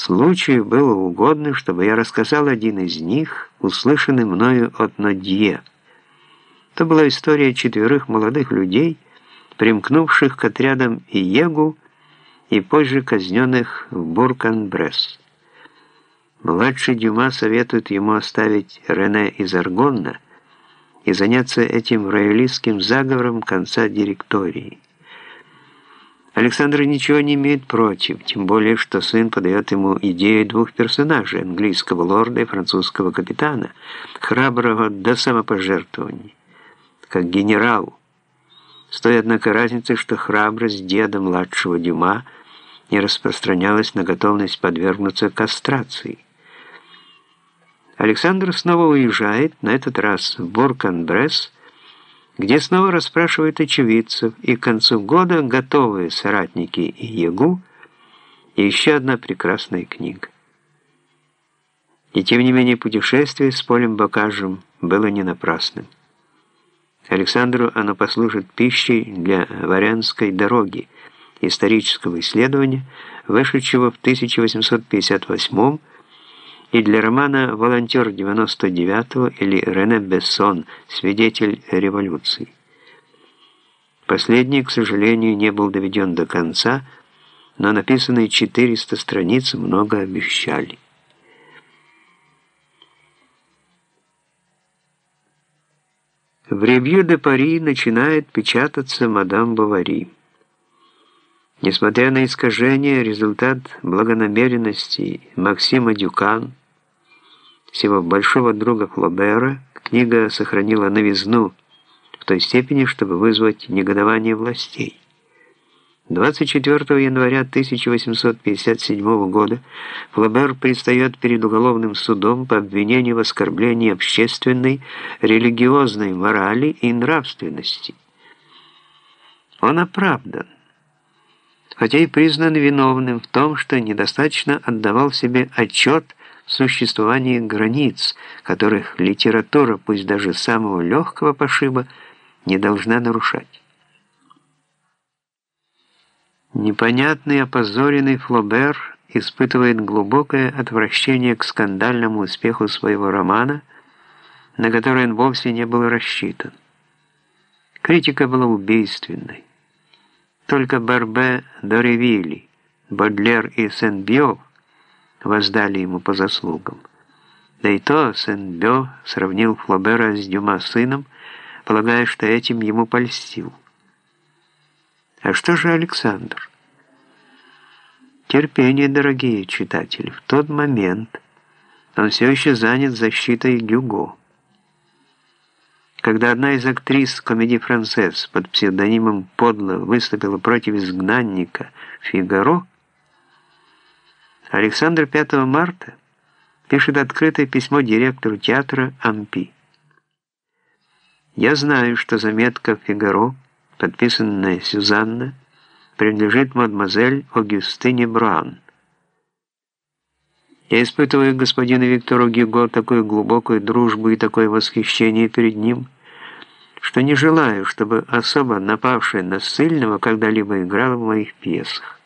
Случаю было угодно, чтобы я рассказал один из них, услышанный мною от Нодье. Это была история четверых молодых людей, примкнувших к отрядам Иегу и позже казненных в Буркан-Бресс. Младший Дюма советует ему оставить Рене из Аргонна и заняться этим роялистским заговором конца директории. Александр ничего не имеет против, тем более, что сын подает ему идею двух персонажей, английского лорда и французского капитана, храброго до самопожертвования, как генерал. С той, однако, разницей, что храбрость деда младшего Дюма не распространялась на готовность подвергнуться кастрации. Александр снова уезжает, на этот раз в Боркан-Бресс, где снова расспрашивают очевидцев, и к концу года готовые соратники и Ягу, и еще одна прекрасная книга. И тем не менее путешествие с Полем Бакажем было не напрасным. Александру оно послужит пищей для Варянской дороги, исторического исследования, вышедшего в 1858 и для романа «Волонтер 99-го» или Рене Бессон «Свидетель революции». Последний, к сожалению, не был доведен до конца, но написанные 400 страниц много обещали. В «Ревью де Пари» начинает печататься «Мадам Бавари». Несмотря на искажения, результат благонамеренности Максима Дюкан, всего большого друга Флобера, книга сохранила новизну в той степени, чтобы вызвать негодование властей. 24 января 1857 года Флобер предстает перед уголовным судом по обвинению в оскорблении общественной, религиозной морали и нравственности. Он оправдан хотя и признан виновным в том, что недостаточно отдавал себе отчет в существовании границ, которых литература, пусть даже самого легкого пошиба, не должна нарушать. Непонятный опозоренный Флобер испытывает глубокое отвращение к скандальному успеху своего романа, на который он вовсе не был рассчитан. Критика была убийственной. Только Барбе Доревилли, Бодлер и Сен-Бьё воздали ему по заслугам. Да и то Сен-Бьё сравнил Флобера с Дюма сыном, полагая, что этим ему польстил. А что же Александр? Терпение, дорогие читатели, в тот момент он все еще занят защитой Гюго. Когда одна из актрис комедии «Францесс» под псевдонимом «Подло» выступила против изгнанника «Фигаро», Александр 5 марта пишет открытое письмо директору театра Ампи. «Я знаю, что заметка «Фигаро», подписанная Сюзанна, принадлежит мадемуазель Огюстине Браун. Я испытываю к господину Виктору Гюго такую глубокую дружбу и такое восхищение перед ним, что не желаю, чтобы особо напавшая на сильного когда-либо играла в моих пьесах.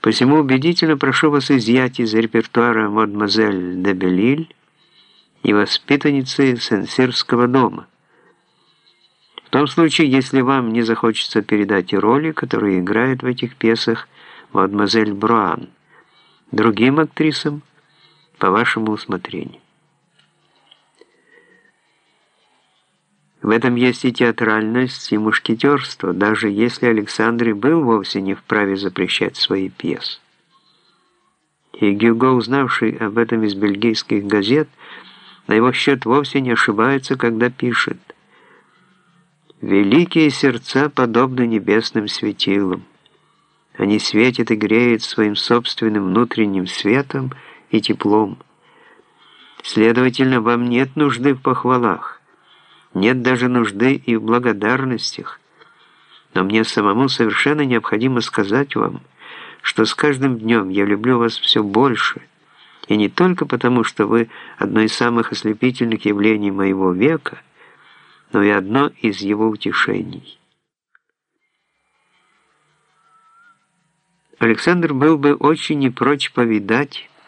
Посему убедительно прошу вас изъять из репертуара «Мадемуазель де Белиль» и «Воспитанницы Сенсирского дома». В том случае, если вам не захочется передать роли, которые играет в этих пьесах мадемуазель Бруан другим актрисам по вашему усмотрению. В этом есть и театральность, и мушкетерство, даже если Александр и был вовсе не вправе запрещать свои пьесы. И Гюго, узнавший об этом из бельгийских газет, на его счет вовсе не ошибается, когда пишет «Великие сердца подобны небесным светилам. Они светят и греют своим собственным внутренним светом и теплом. Следовательно, вам нет нужды в похвалах, нет даже нужды и в благодарностях. Но мне самому совершенно необходимо сказать вам, что с каждым днем я люблю вас все больше, и не только потому, что вы одно из самых ослепительных явлений моего века, но и одно из его утешений». Александр был бы очень не прочь повидать